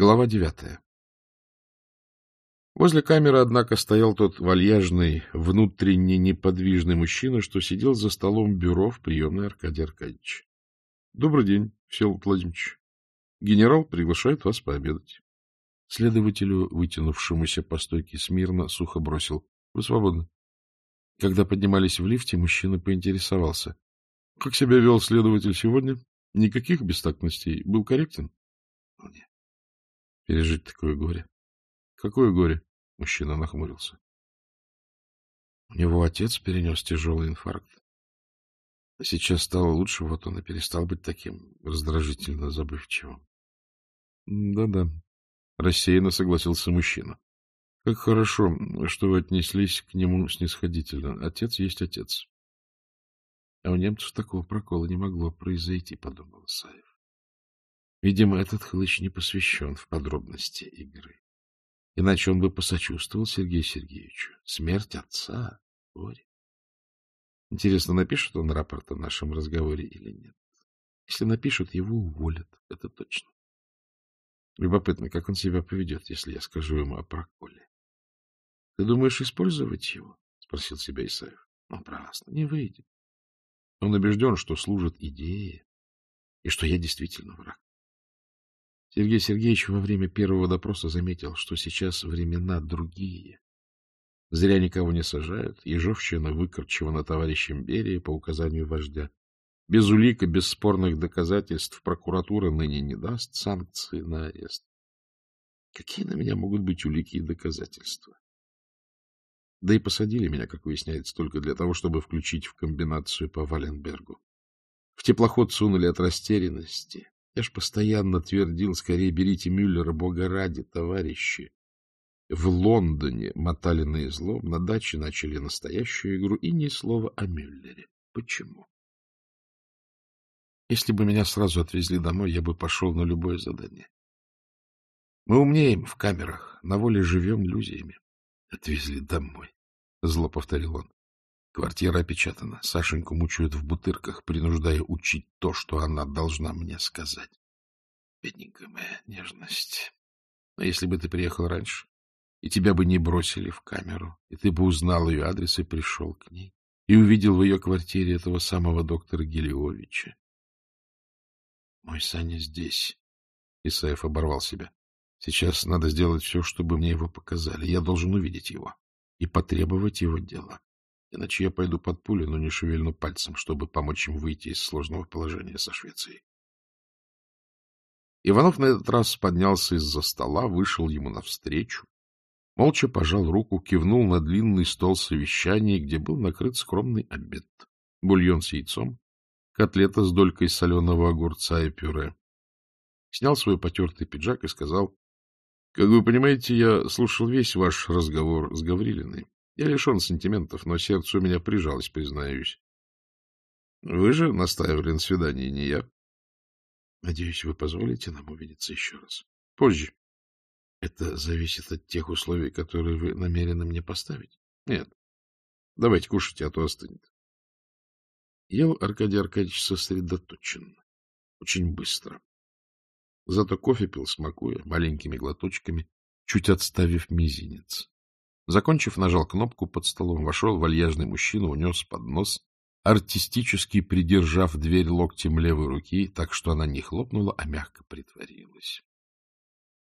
Глава девятая. Возле камеры, однако, стоял тот вальяжный, внутренне неподвижный мужчина, что сидел за столом бюро в приемной Аркадия Аркадьевича. — Добрый день, Всеволод Владимирович. Генерал приглашает вас пообедать. Следователю, вытянувшемуся по стойке смирно, сухо бросил. — Вы свободны. Когда поднимались в лифте, мужчина поинтересовался. — Как себя вел следователь сегодня? Никаких бестактностей. Был корректен? — Нет пережить такое горе. — Какое горе? — мужчина нахмурился. У него отец перенес тяжелый инфаркт. А сейчас стало лучше, вот он и перестал быть таким раздражительно забывчивым. «Да — Да-да, — рассеянно согласился мужчина. — Как хорошо, что вы отнеслись к нему снисходительно. Отец есть отец. А у немцев такого прокола не могло произойти, — подумал Саев. Видимо, этот хлыч не посвящен в подробности игры. Иначе он бы посочувствовал Сергею Сергеевичу. Смерть отца. Горе. Интересно, напишет он рапорт о нашем разговоре или нет? Если напишут, его уволят. Это точно. Любопытно, как он себя поведет, если я скажу ему о проколе. — Ты думаешь использовать его? — спросил себя Исаев. — ну, Напрасно, не выйдет. Он убежден, что служит идее, и что я действительно враг. Сергей Сергеевич во время первого допроса заметил, что сейчас времена другие. Зря никого не сажают. Ежовщина выкорчевана товарищем Берии по указанию вождя. Без улик и бесспорных доказательств прокуратура ныне не даст санкции на арест. Какие на меня могут быть улики и доказательства? Да и посадили меня, как выясняется, только для того, чтобы включить в комбинацию по Валенбергу. В теплоход сунули от растерянности. Я ж постоянно твердил, скорее берите Мюллера, бога ради, товарищи. В Лондоне мотали на излом, на даче начали настоящую игру, и ни слова о Мюллере. Почему? Если бы меня сразу отвезли домой, я бы пошел на любое задание. Мы умнеем в камерах, на воле живем иллюзиями. — Отвезли домой, — зло повторил он. Квартира опечатана. Сашеньку мучают в бутырках, принуждая учить то, что она должна мне сказать. Бедненькая моя нежность. Но если бы ты приехал раньше, и тебя бы не бросили в камеру, и ты бы узнал ее адрес и пришел к ней, и увидел в ее квартире этого самого доктора Гелиовича. Мой Саня здесь. Исаев оборвал себя. Сейчас надо сделать все, чтобы мне его показали. Я должен увидеть его и потребовать его дела. Иначе я пойду под пули, но не шевельну пальцем, чтобы помочь им выйти из сложного положения со Швецией. Иванов на этот раз поднялся из-за стола, вышел ему навстречу, молча пожал руку, кивнул на длинный стол совещаний, где был накрыт скромный обед. Бульон с яйцом, котлета с долькой соленого огурца и пюре. Снял свой потертый пиджак и сказал, — Как вы понимаете, я слушал весь ваш разговор с Гаврилиной. Я лишен сантиментов, но сердце у меня прижалось, признаюсь. Вы же настаивали на свидании, не я. Надеюсь, вы позволите нам увидеться еще раз. Позже. Это зависит от тех условий, которые вы намерены мне поставить. Нет. Давайте кушать, а то остынет. Ел Аркадий Аркадьевич сосредоточенно, очень быстро. Зато кофе пил, смакуя, маленькими глоточками, чуть отставив мизинец. Закончив, нажал кнопку, под столом вошел вальяжный мужчина, унес поднос, артистически придержав дверь локтем левой руки, так что она не хлопнула, а мягко притворилась.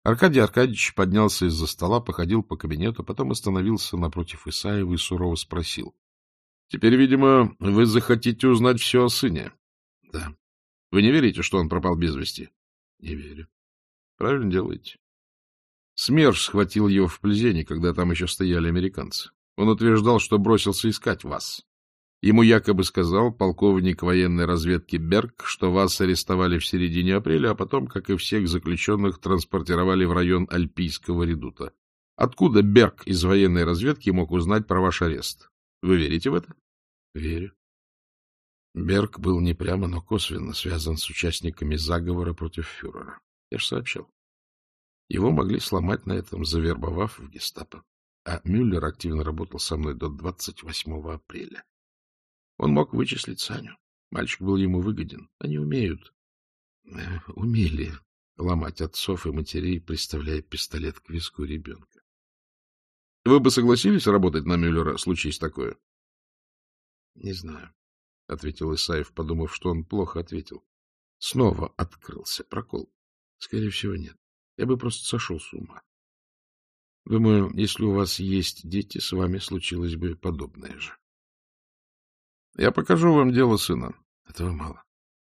Аркадий Аркадьевич поднялся из-за стола, походил по кабинету, потом остановился напротив Исаева и сурово спросил. — Теперь, видимо, вы захотите узнать все о сыне. — Да. — Вы не верите, что он пропал без вести? — Не верю. — Правильно делаете. Смерш схватил его в Плезене, когда там еще стояли американцы. Он утверждал, что бросился искать вас. Ему якобы сказал полковник военной разведки Берг, что вас арестовали в середине апреля, а потом, как и всех заключенных, транспортировали в район Альпийского редута. Откуда Берг из военной разведки мог узнать про ваш арест? Вы верите в это? — Верю. Берг был не прямо, но косвенно связан с участниками заговора против фюрера. Я же сообщил. Его могли сломать на этом, завербовав в гестапо. А Мюллер активно работал со мной до 28 апреля. Он мог вычислить Саню. Мальчик был ему выгоден. Они умеют. Э, умели ломать отцов и матерей, представляя пистолет к виску ребенка. — Вы бы согласились работать на Мюллера, случись такое? — Не знаю, — ответил Исаев, подумав, что он плохо ответил. Снова открылся прокол. Скорее всего, нет. Я бы просто сошел с ума. Думаю, если у вас есть дети, с вами случилось бы подобное же. Я покажу вам дело сына. Этого мало.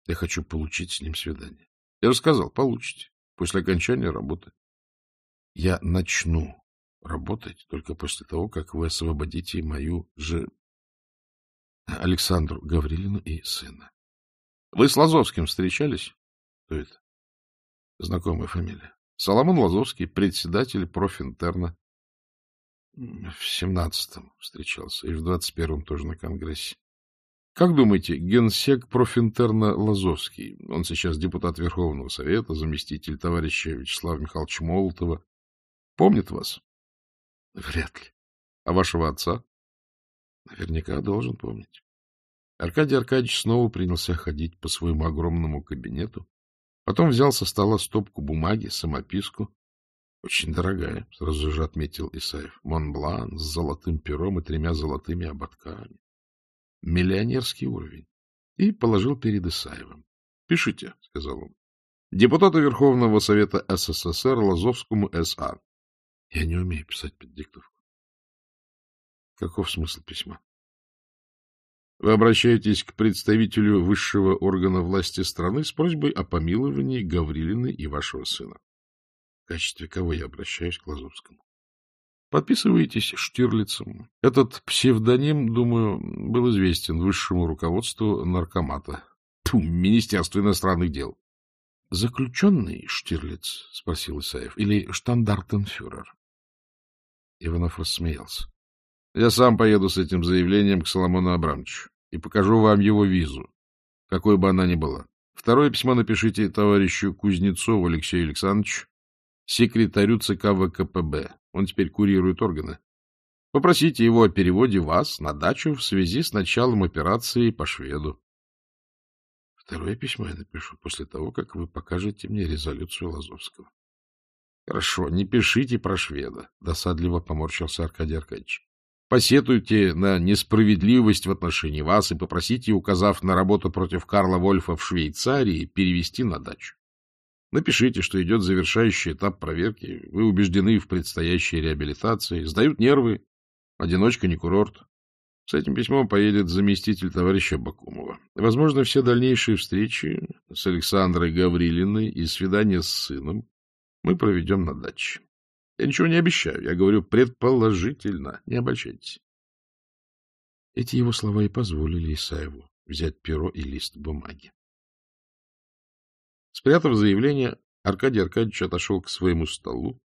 Я хочу получить с ним свидание. Я рассказал сказал, получите. После окончания работы. Я начну работать только после того, как вы освободите мою же... Александру Гаврилину и сына. Вы с Лазовским встречались? Кто это? Знакомая фамилия. Соломон Лазовский, председатель профинтерна, в семнадцатом встречался и в двадцать первом тоже на Конгрессе. Как думаете, генсек профинтерна Лазовский, он сейчас депутат Верховного Совета, заместитель товарища Вячеслава Михайловича Молотова, помнит вас? Вряд ли. А вашего отца? Наверняка должен помнить. Аркадий Аркадьевич снова принялся ходить по своему огромному кабинету, Потом взял со стола стопку бумаги, самописку. — Очень дорогая, — сразу же отметил Исаев. — Монблан с золотым пером и тремя золотыми ободками. Миллионерский уровень. И положил перед Исаевым. — Пишите, — сказал он. — Депутату Верховного Совета СССР Лазовскому С.А. Я не умею писать поддиктовку. Каков смысл письма? Вы обращаетесь к представителю высшего органа власти страны с просьбой о помиловании Гаврилины и вашего сына. В качестве кого я обращаюсь к Лазовскому? Подписываетесь Штирлицем. Этот псевдоним, думаю, был известен высшему руководству наркомата. Ту, Министерство иностранных дел. — Заключенный Штирлиц? — спросил Исаев. — Или штандартенфюрер? Иванов рассмеялся. — Я сам поеду с этим заявлением к Соломону Абрамовичу и покажу вам его визу, какой бы она ни была. Второе письмо напишите товарищу Кузнецову Алексею Александровичу, секретарю ЦК ВКПБ. Он теперь курирует органы. Попросите его о переводе вас на дачу в связи с началом операции по шведу. Второе письмо я напишу после того, как вы покажете мне резолюцию Лазовского. — Хорошо, не пишите про шведа, — досадливо поморщился Аркадий Аркадьевич. Посетуйте на несправедливость в отношении вас и попросите, указав на работу против Карла Вольфа в Швейцарии, перевести на дачу. Напишите, что идет завершающий этап проверки, вы убеждены в предстоящей реабилитации, сдают нервы, одиночка не курорт. С этим письмом поедет заместитель товарища Бакумова. Возможно, все дальнейшие встречи с Александрой Гаврилиной и свидания с сыном мы проведем на даче. Я ничего не обещаю. Я говорю предположительно. Не обольщайтесь. Эти его слова и позволили Исаеву взять перо и лист бумаги. Спрятав заявление, Аркадий Аркадьевич отошел к своему столу,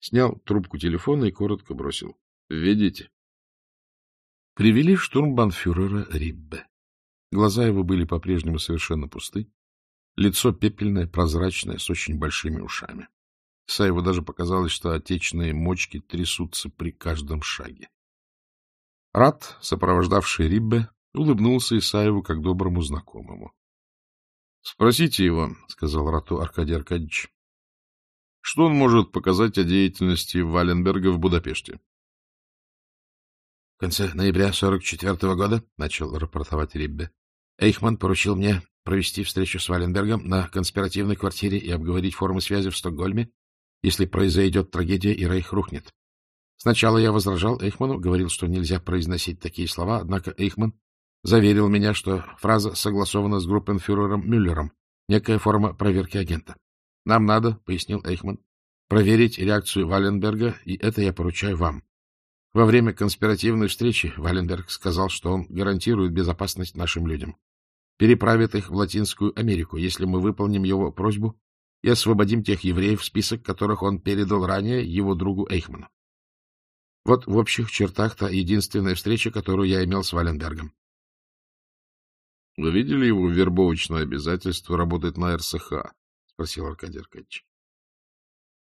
снял трубку телефона и коротко бросил. — "Видите". Привели штурмбанфюрера Риббе. Глаза его были по-прежнему совершенно пусты, лицо пепельное, прозрачное, с очень большими ушами. Саеву даже показалось, что отечные мочки трясутся при каждом шаге. Рат, сопровождавший Риббе, улыбнулся Исаеву как доброму знакомому. — Спросите его, — сказал Рату Аркадий Аркадьевич, — что он может показать о деятельности Валенберга в Будапеште? — В конце ноября 44-го года, — начал рапортовать Риббе, — Эйхман поручил мне провести встречу с Валенбергом на конспиративной квартире и обговорить формы связи в Стокгольме если произойдет трагедия, и Рейх рухнет. Сначала я возражал Эйхману, говорил, что нельзя произносить такие слова, однако Эйхман заверил меня, что фраза согласована с группенфюрером Мюллером, некая форма проверки агента. «Нам надо», — пояснил Эйхман, — «проверить реакцию Валенберга, и это я поручаю вам». Во время конспиративной встречи Валенберг сказал, что он гарантирует безопасность нашим людям. Переправит их в Латинскую Америку, если мы выполним его просьбу и освободим тех евреев, список которых он передал ранее его другу Эйхману. Вот в общих чертах та единственная встреча, которую я имел с Валенбергом. — Вы видели его вербовочное обязательство работать на РСХ? — спросил Аркадий Аркадьевич.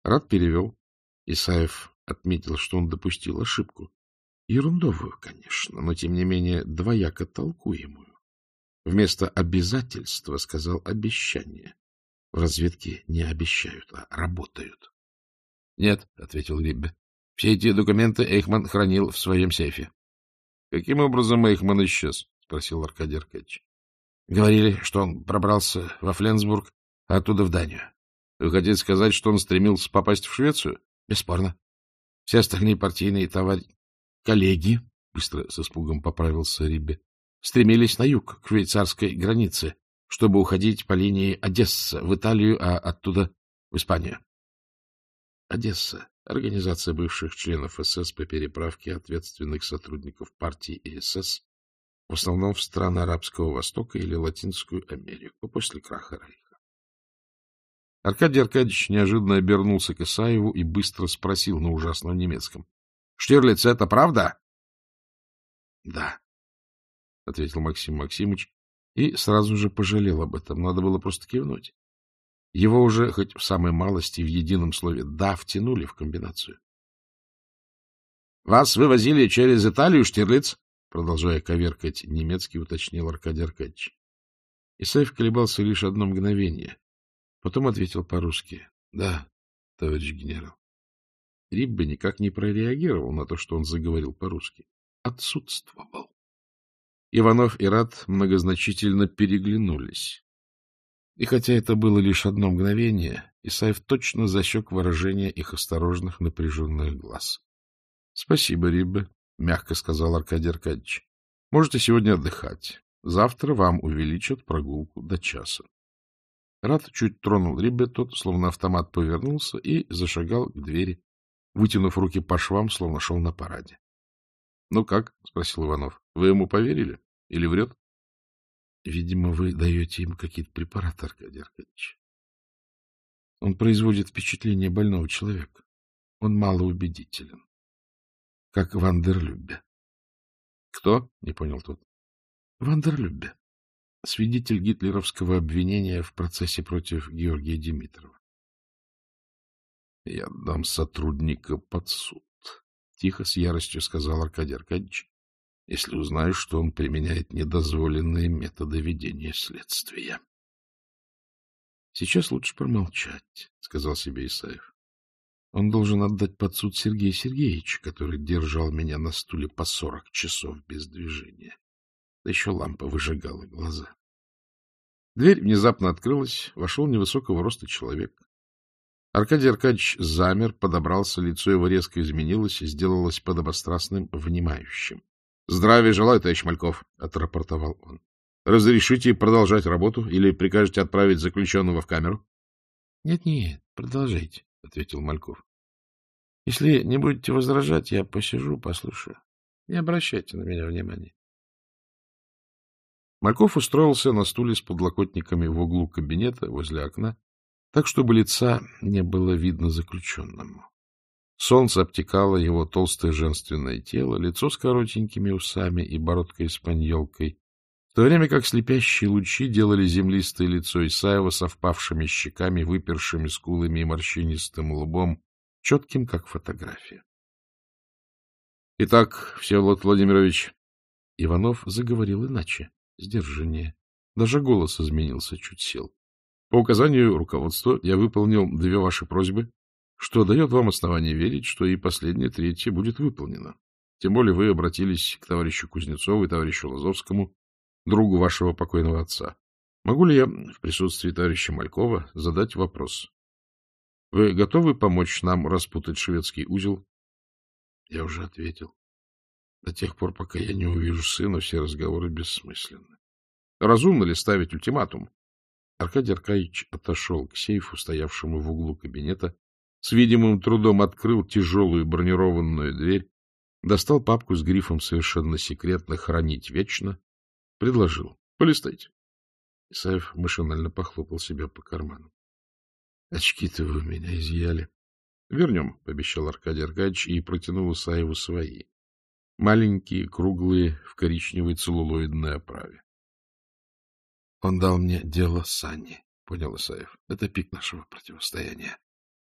Рад перевел. Исаев отметил, что он допустил ошибку. Ерундовую, конечно, но, тем не менее, двояко толкуемую. Вместо обязательства сказал обещание. В разведке не обещают, а работают. — Нет, — ответил Либбе. — Все эти документы Эйхман хранил в своем сейфе. — Каким образом Эйхман исчез? — спросил Аркадий Аркадьевич. — Говорили, что он пробрался во Фленсбург, а оттуда в Данию. — Вы хотите сказать, что он стремился попасть в Швецию? — Бесспорно. Все остальные партийные товарищи... Коллеги, — быстро со спугом поправился Риббе, — стремились на юг, к швейцарской границе, чтобы уходить по линии Одесса в Италию, а оттуда в Испанию. Одесса — организация бывших членов СС по переправке ответственных сотрудников партии и СС в основном в страны Арабского Востока или Латинскую Америку после краха Рейха. Аркадий Аркадьевич неожиданно обернулся к Исаеву и быстро спросил на ужасном немецком. — Штирлиц, это правда? — Да, — ответил Максим Максимович, и сразу же пожалел об этом. Надо было просто кивнуть. Его уже, хоть в самой малости, в едином слове «да» втянули в комбинацию. — Вас вывозили через Италию, Штирлиц? — продолжая коверкать немецкий, уточнил Аркадий Аркадьевич. Исаев колебался лишь одно мгновение. Потом ответил по-русски. — Да, товарищ генерал. Риббе никак не прореагировал на то, что он заговорил по-русски. Отсутствовал. Иванов и Рад многозначительно переглянулись. И хотя это было лишь одно мгновение, Исаев точно засек выражение их осторожных напряженных глаз. — Спасибо, Рибе, — мягко сказал Аркадий Аркадьевич. — Можете сегодня отдыхать. Завтра вам увеличат прогулку до часа. Рад чуть тронул Рибе, тот, словно автомат, повернулся и зашагал к двери, вытянув руки по швам, словно шел на параде. — Ну как? — спросил Иванов. — Вы ему поверили? Или врет? — Видимо, вы даете им какие-то препараты, Аркадий Аркадьевич. Он производит впечатление больного человека. Он мало убедителен. Как Вандерлюбе. — Кто? — не понял тот. — Вандерлюбе. Свидетель гитлеровского обвинения в процессе против Георгия Димитрова. — Я дам сотрудника под суд тихо, с яростью сказал Аркадий Аркадьевич, если узнаю, что он применяет недозволенные методы ведения следствия. — Сейчас лучше промолчать, — сказал себе Исаев. Он должен отдать под суд Сергея Сергеевича, который держал меня на стуле по сорок часов без движения. Да еще лампа выжигала глаза. Дверь внезапно открылась, вошел невысокого роста человек. Аркадий Аркадьевич замер, подобрался, лицо его резко изменилось, сделалось подобострастным, внимающим. — Здравия желаю, товарищ Мальков, — отрапортовал он. — Разрешите продолжать работу или прикажете отправить заключенного в камеру? «Нет, — Нет-нет, продолжайте, — ответил Мальков. — Если не будете возражать, я посижу, послушаю. Не обращайте на меня внимания. Мальков устроился на стуле с подлокотниками в углу кабинета возле окна так, чтобы лица не было видно заключенному. Солнце обтекало его толстое женственное тело, лицо с коротенькими усами и бородкой-спаньелкой, в то время как слепящие лучи делали землистое лицо Исаева совпавшими щеками, выпершими скулами и морщинистым лбом, четким, как фотография. — Итак, Всеволод Владимирович... Иванов заговорил иначе, сдержаннее. Даже голос изменился, чуть сел. По указанию руководства я выполнил две ваши просьбы, что дает вам основание верить, что и последняя третья будет выполнена. Тем более вы обратились к товарищу Кузнецову и товарищу Лазовскому, другу вашего покойного отца. Могу ли я в присутствии товарища Малькова задать вопрос? Вы готовы помочь нам распутать шведский узел? Я уже ответил. До тех пор, пока я не увижу сына, все разговоры бессмысленны. Разумно ли ставить ультиматум? Аркадий Аркадьевич отошел к сейфу, стоявшему в углу кабинета, с видимым трудом открыл тяжелую бронированную дверь, достал папку с грифом «Совершенно секретно. Хранить вечно», предложил «Полистайте». Исаев машинально похлопал себя по карману. — Очки-то вы у меня изъяли. — Вернем, — пообещал Аркадий Аркадьевич и протянул Исаеву свои. Маленькие, круглые, в коричневой целлулоидной оправе. — Он дал мне дело Санни, — понял Исаев. — Это пик нашего противостояния.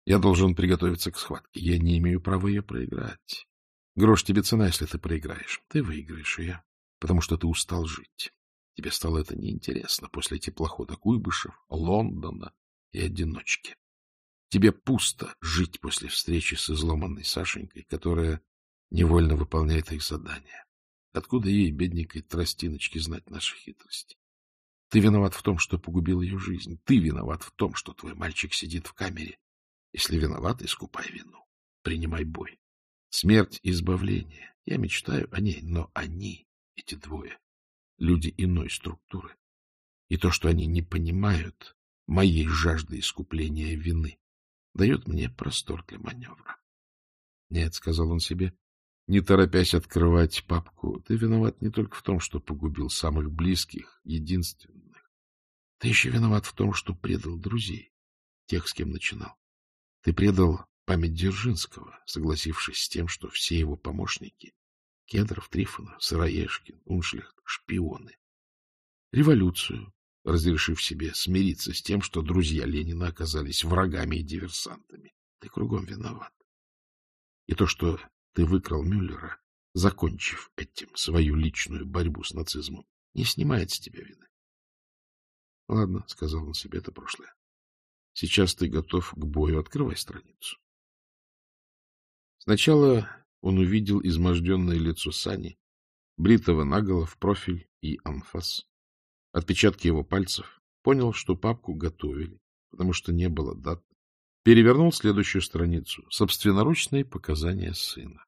Я должен приготовиться к схватке. Я не имею права ее проиграть. Грош тебе цена, если ты проиграешь. Ты выиграешь ее, потому что ты устал жить. Тебе стало это неинтересно после теплохода Куйбышев, Лондона и одиночки. Тебе пусто жить после встречи с изломанной Сашенькой, которая невольно выполняет их задания. Откуда ей, бедненькой тростиночки, знать наши хитрости? Ты виноват в том, что погубил ее жизнь. Ты виноват в том, что твой мальчик сидит в камере. Если виноват, искупай вину. Принимай бой. Смерть — избавление. Я мечтаю о ней, но они, эти двое, люди иной структуры. И то, что они не понимают моей жажды искупления вины, дает мне простор для маневра. — Нет, — сказал он себе, не торопясь открывать папку, — ты виноват не только в том, что погубил самых близких, единственных ты еще виноват в том, что предал друзей, тех, с кем начинал. Ты предал память Дзержинского, согласившись с тем, что все его помощники — Кедров, Трифонов, Сыроежкин, Уншлихт — шпионы. Революцию, разрешив себе смириться с тем, что друзья Ленина оказались врагами и диверсантами. Ты кругом виноват. И то, что ты выкрал Мюллера, закончив этим свою личную борьбу с нацизмом, не снимает с тебя вины. — Ладно, — сказал он себе, — это прошлое. Сейчас ты готов к бою, открывай страницу. Сначала он увидел изможденное лицо Сани, бритого наголо в профиль и анфас, отпечатки его пальцев, понял, что папку готовили, потому что не было дат, перевернул следующую страницу — собственноручные показания сына.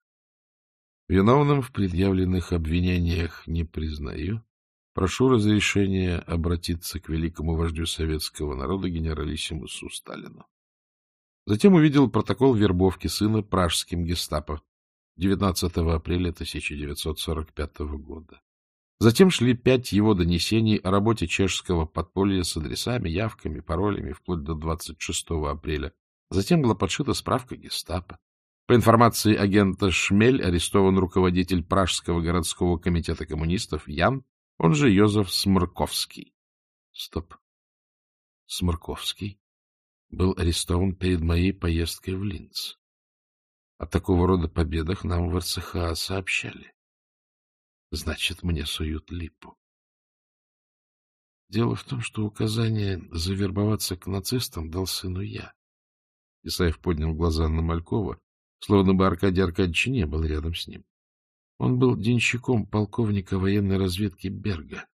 Виновным в предъявленных обвинениях не признаю, Прошу разрешения обратиться к великому вождю советского народа генералиссимусу Сталину. Затем увидел протокол вербовки сына пражским гестапо 19 апреля 1945 года. Затем шли пять его донесений о работе чешского подполья с адресами, явками, паролями вплоть до 26 апреля. Затем была подшита справка гестапо. По информации агента Шмель арестован руководитель Пражского городского комитета коммунистов Ян он же Йозеф Смырковский. Стоп. Смырковский был арестован перед моей поездкой в Линц. О такого рода победах нам в РЦХ сообщали. Значит, мне суют липу. Дело в том, что указание завербоваться к нацистам дал сыну я. Исаев поднял глаза на Малькова, словно бы Аркадий Аркадьевич не был рядом с ним. Он был денщиком полковника военной разведки Берга.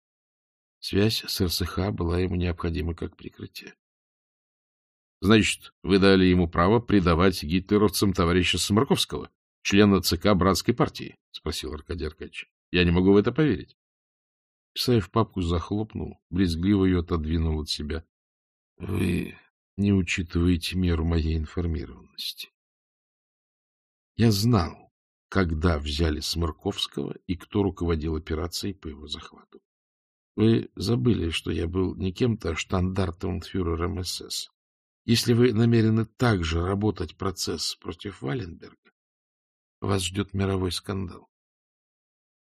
Связь с РСХ была ему необходима как прикрытие. — Значит, вы дали ему право предавать гитлеровцам товарища Сморковского, члена ЦК братской партии? — спросил Аркадий Аркадьевич. — Я не могу в это поверить. Исаев папку захлопнул, брезгливо ее отодвинул от себя. — Вы не учитываете меру моей информированности. Я знал, когда взяли Смырковского и кто руководил операцией по его захвату. Вы забыли, что я был не кем-то, а штандартом фюрером СС. Если вы намерены также работать процесс против Валенберга, вас ждет мировой скандал.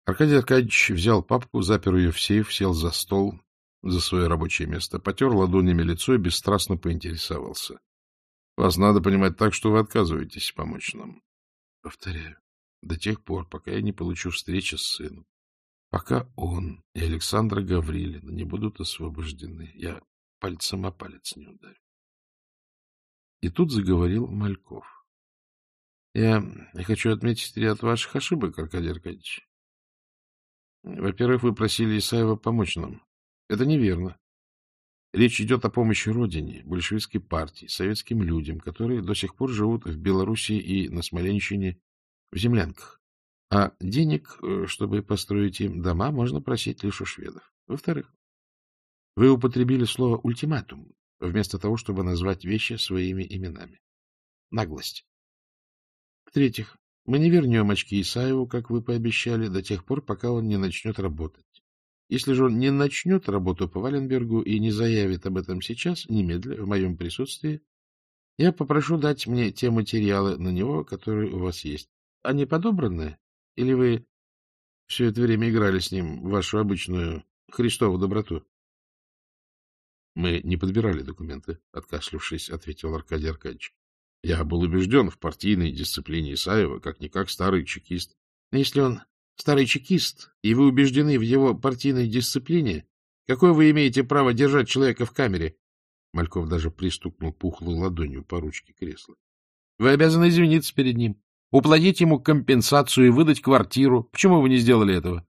Аркадий Аркадьевич взял папку, запер ее в сейф, сел за стол, за свое рабочее место, потер ладонями лицо и бесстрастно поинтересовался. — Вас надо понимать так, что вы отказываетесь помочь нам. — Повторяю, до тех пор, пока я не получу встречи с сыном. Пока он и Александра Гаврилина не будут освобождены, я пальцем о палец не ударю. И тут заговорил Мальков. — Я хочу отметить ряд ваших ошибок, Аркадий Аркадьевич. Во-первых, вы просили Исаева помочь нам. Это неверно. Речь идет о помощи Родине, большевистской партии, советским людям, которые до сих пор живут в Белоруссии и на Смоленщине в землянках. А денег, э, чтобы построить им дома, можно просить лишь у шведов. Во-вторых, вы употребили слово «ультиматум», вместо того, чтобы назвать вещи своими именами. Наглость. В-третьих, мы не вернем очки Исаеву, как вы пообещали, до тех пор, пока он не начнет работать. Если же он не начнет работу по Валенбергу и не заявит об этом сейчас, немедленно в моем присутствии, я попрошу дать мне те материалы на него, которые у вас есть. Они подобраны? Или вы все это время играли с ним вашу обычную Христову доброту? — Мы не подбирали документы, — откашлявшись, ответил Аркадий Аркадьевич. Я был убежден в партийной дисциплине Исаева, как-никак старый чекист. — Если он старый чекист, и вы убеждены в его партийной дисциплине, какое вы имеете право держать человека в камере? Мальков даже пристукнул пухлой ладонью по ручке кресла. — Вы обязаны извиниться перед ним уплатить ему компенсацию и выдать квартиру. Почему вы не сделали этого?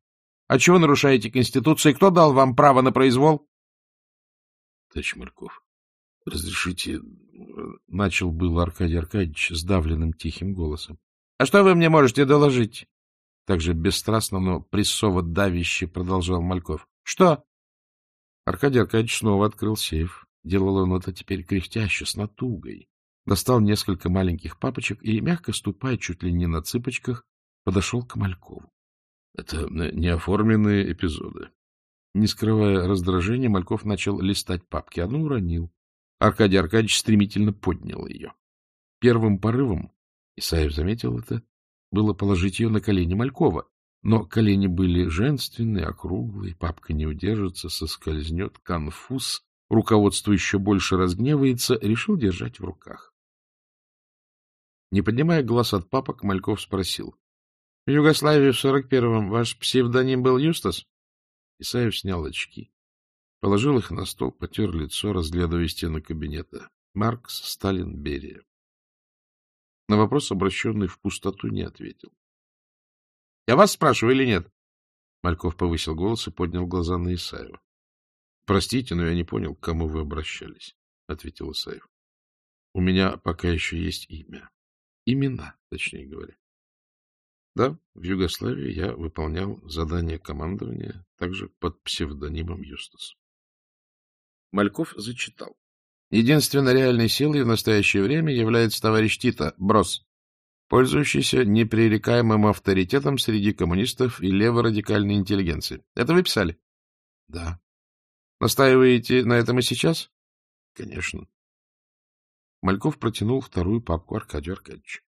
А чего нарушаете Конституцию? Кто дал вам право на произвол? Товарищ Марков, разрешите, э, начал был Аркадий Аркадьевич сдавленным тихим голосом. А что вы мне можете доложить? Также бесстрастно, но прессово давяще продолжал Мальков. Что? Аркадий Аркадьевич снова открыл сейф. Делал он это теперь кряхтяще, с натугой достал несколько маленьких папочек и, мягко ступая чуть ли не на цыпочках, подошел к Малькову. — Это э, неоформленные эпизоды. Не скрывая раздражения, Мальков начал листать папки. Одну уронил. Аркадий Аркадьевич стремительно поднял ее. Первым порывом, Исаев заметил это, было положить ее на колени Малькова, но колени были женственные, округлые, папка не удержится, соскользнет, конфуз, руководство еще больше разгневается, решил держать в руках. Не поднимая глаз от папок, Мальков спросил. — В Югославии в сорок первом ваш псевдоним был Юстас? Исаев снял очки. Положил их на стол, потер лицо, разглядывая стены кабинета. Маркс, Сталин, Берия. На вопрос, обращенный в пустоту, не ответил. — Я вас спрашиваю или нет? Мальков повысил голос и поднял глаза на Исаева. — Простите, но я не понял, к кому вы обращались, — ответил Исаев. — У меня пока еще есть имя имена, точнее говоря. Да, в Югославии я выполнял задание командования также под псевдонимом Юстас. Мальков зачитал. Единственной реальной силой в настоящее время является товарищ Тита, Брос, пользующийся непререкаемым авторитетом среди коммунистов и леворадикальной интеллигенции. Это вы писали? Да. Настаиваете на этом и сейчас? Конечно. Мальков протянул вторую папку Аркадию Аркадьевичу.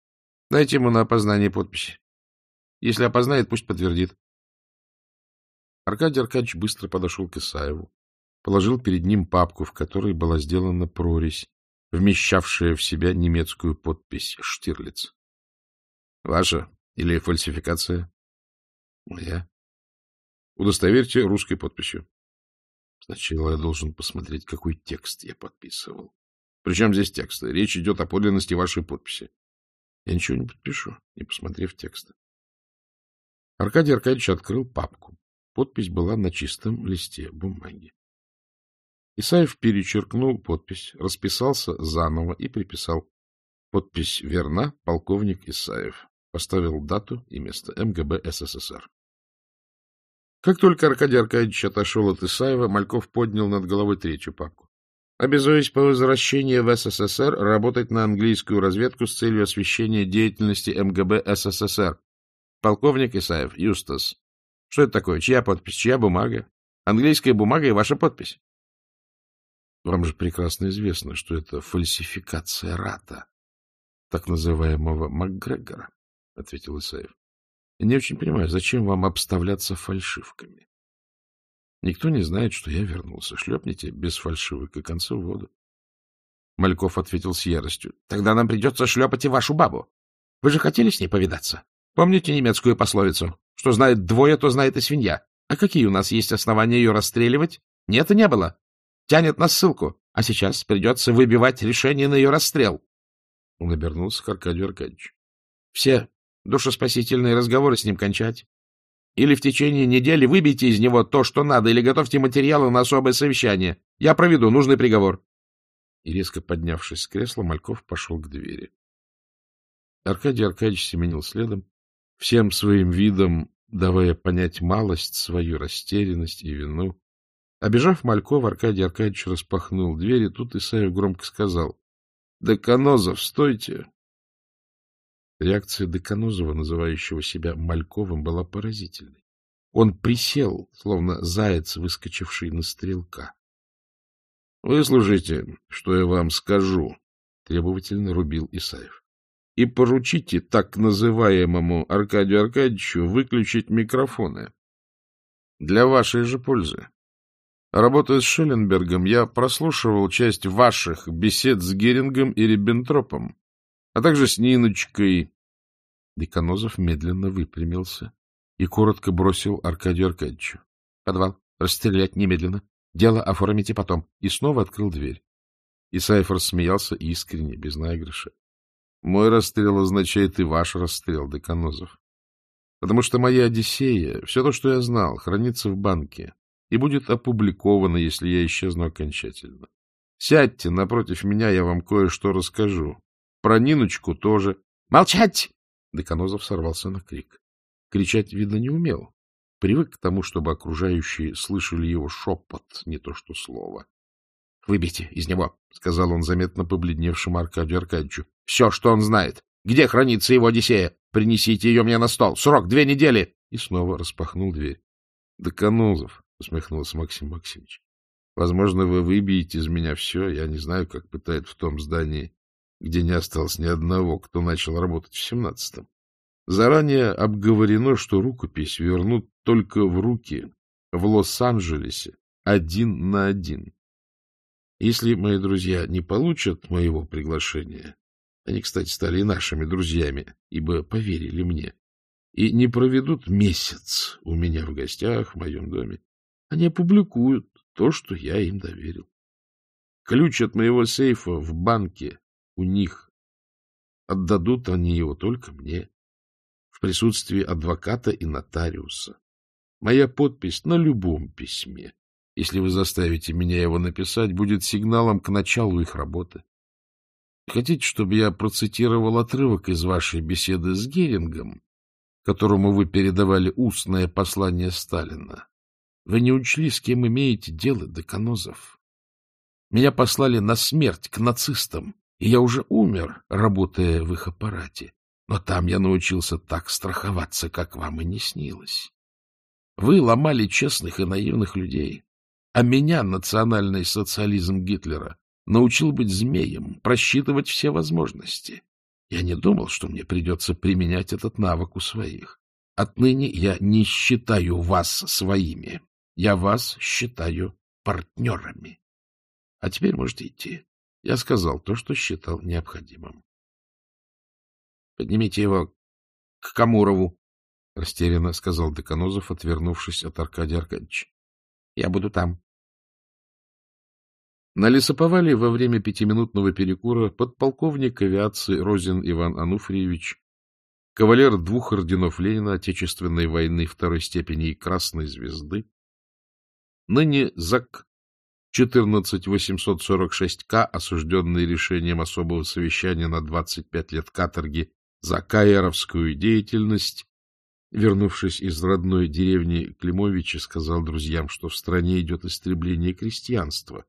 — Дайте ему на опознание подписи. Если опознает, пусть подтвердит. Аркадий Аркадьевич быстро подошел к Исаеву, положил перед ним папку, в которой была сделана прорезь, вмещавшая в себя немецкую подпись «Штирлиц». — Ваша или фальсификация? — Моя. — Удостоверьте русской подписью. Сначала я должен посмотреть, какой текст я подписывал. Причем здесь тексты? Речь идет о подлинности вашей подписи. Я ничего не подпишу, не посмотрев текста. Аркадий Аркадьевич открыл папку. Подпись была на чистом листе бумаги. Исаев перечеркнул подпись, расписался заново и приписал. Подпись верна, полковник Исаев. Поставил дату и место МГБ СССР. Как только Аркадий Аркадьевич отошел от Исаева, Мальков поднял над головой третью папку. Обязуюсь по возвращении в СССР работать на английскую разведку с целью освещения деятельности МГБ СССР. Полковник Исаев, Юстас. Что это такое? Чья подпись? Чья бумага? Английская бумага и ваша подпись. Вам же прекрасно известно, что это фальсификация рата, так называемого МакГрегора, — ответил Исаев. — Я не очень понимаю, зачем вам обставляться фальшивками? Никто не знает, что я вернулся. Шлепните без фальшивок и концу в воду. Мальков ответил с яростью. — Тогда нам придется шлепать и вашу бабу. Вы же хотели с ней повидаться? Помните немецкую пословицу? Что знает двое, то знает и свинья. А какие у нас есть основания ее расстреливать? Нет и не было. Тянет на ссылку. А сейчас придется выбивать решение на ее расстрел. Он обернулся к Аркадию Аркадьевичу. — Все душеспасительные разговоры с ним кончать. Или в течение недели выбейте из него то, что надо, или готовьте материалы на особое совещание. Я проведу нужный приговор. И, резко поднявшись с кресла, Мальков пошел к двери. Аркадий Аркадьевич семенил следом, всем своим видом давая понять малость, свою растерянность и вину. Обежав Малькова, Аркадий Аркадьевич распахнул дверь, и тут Исаев громко сказал. — Да, Конозов, стойте! Реакция Деканозова, называющего себя Мальковым, была поразительной. Он присел, словно заяц, выскочивший на стрелка. — Выслушайте, что я вам скажу, — требовательно рубил Исаев. — И поручите так называемому Аркадию Аркадьевичу выключить микрофоны. Для вашей же пользы. Работая с Шелленбергом, я прослушивал часть ваших бесед с Герингом и Риббентропом а также с Ниночкой. Деканозов медленно выпрямился и коротко бросил Аркадию Аркадьевичу. — Подвал. Расстрелять немедленно. Дело оформите потом. И снова открыл дверь. Исаев рассмеялся искренне, без наигрыша. — Мой расстрел означает и ваш расстрел, Деканозов. Потому что моя Одиссея, все то, что я знал, хранится в банке и будет опубликовано, если я исчезну окончательно. Сядьте напротив меня, я вам кое-что расскажу. Про Ниночку тоже. «Молчать!» Деканозов сорвался на крик. Кричать, видно, не умел. Привык к тому, чтобы окружающие слышали его шепот, не то что слово. — Выбейте из него, — сказал он заметно побледневшему Аркадию Аркадьевичу. — Все, что он знает. Где хранится его Одиссея? Принесите ее мне на стол. Срок две недели. И снова распахнул дверь. — Доканузов, — усмехнулся Максим Максимович. — Возможно, вы выбьете из меня все. Я не знаю, как пытает в том здании где не осталось ни одного, кто начал работать в семнадцатом, заранее обговорено, что рукопись вернут только в руки в Лос-Анджелесе один на один. Если мои друзья не получат моего приглашения, они, кстати, стали нашими друзьями, ибо поверили мне, и не проведут месяц у меня в гостях, в моем доме, они опубликуют то, что я им доверил. Ключ от моего сейфа в банке у них. Отдадут они его только мне, в присутствии адвоката и нотариуса. Моя подпись на любом письме, если вы заставите меня его написать, будет сигналом к началу их работы. Хотите, чтобы я процитировал отрывок из вашей беседы с Герингом, которому вы передавали устное послание Сталина? Вы не учли, с кем имеете дело, Деканозов. Меня послали на смерть к нацистам. И я уже умер, работая в их аппарате. Но там я научился так страховаться, как вам и не снилось. Вы ломали честных и наивных людей. А меня национальный социализм Гитлера научил быть змеем, просчитывать все возможности. Я не думал, что мне придется применять этот навык у своих. Отныне я не считаю вас своими. Я вас считаю партнерами. А теперь можете идти. Я сказал то, что считал необходимым. — Поднимите его к Камурову, — растерянно сказал Деканозов, отвернувшись от Аркадия Аркадьевича. — Я буду там. На лесоповале во время пятиминутного перекура подполковник авиации Розин Иван Ануфриевич, кавалер двух орденов Ленина Отечественной войны второй степени и Красной звезды, ныне зак 14846К, осужденный решением особого совещания на 25 лет каторги за каеровскую деятельность, вернувшись из родной деревни Климовича, сказал друзьям, что в стране идет истребление крестьянства.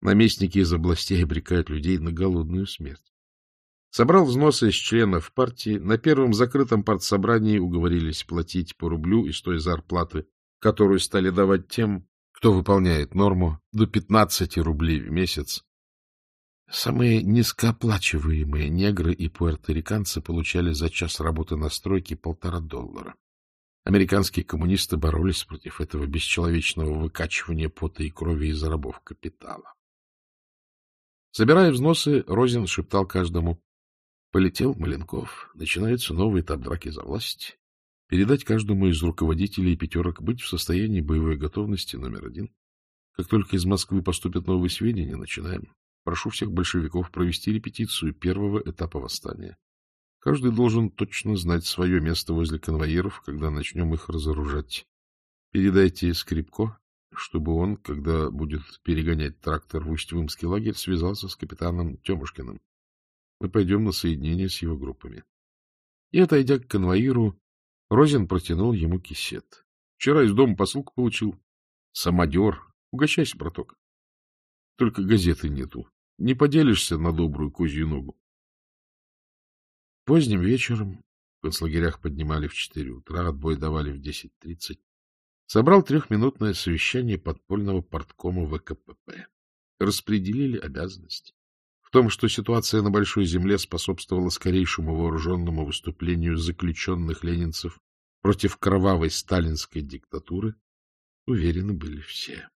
Наместники из областей обрекают людей на голодную смерть. Собрал взносы из членов партии, на первом закрытом партсобрании уговорились платить по рублю из той зарплаты, которую стали давать тем, кто выполняет норму, до 15 рублей в месяц. Самые низкооплачиваемые негры и пуэрториканцы получали за час работы на стройке полтора доллара. Американские коммунисты боролись против этого бесчеловечного выкачивания пота и крови из рабов капитала. Собирая взносы, Розин шептал каждому. Полетел Маленков, начинается новый этап драки за власть передать каждому из руководителей пятерок быть в состоянии боевой готовности номер один. Как только из Москвы поступят новые сведения, начинаем. Прошу всех большевиков провести репетицию первого этапа восстания. Каждый должен точно знать свое место возле конвоиров, когда начнем их разоружать. Передайте Скрипко, чтобы он, когда будет перегонять трактор в Усть-Вымский лагерь, связался с капитаном Темушкиным. Мы пойдем на соединение с его группами. И, отойдя к конвоиру, Розин протянул ему кисет. — Вчера из дома посылку получил. — Самодер. Угощайся, браток. Только газеты нету. Не поделишься на добрую козью ногу. Поздним вечером, в концлагерях поднимали в четыре утра, отбой давали в десять тридцать, собрал трехминутное совещание подпольного порткома ВКПП. Распределили обязанности в том, что ситуация на Большой Земле способствовала скорейшему вооруженному выступлению заключенных ленинцев против кровавой сталинской диктатуры, уверены были все.